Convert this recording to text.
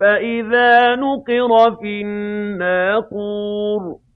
فَإِذَا نُقِرَ فِي النَّاقُورِ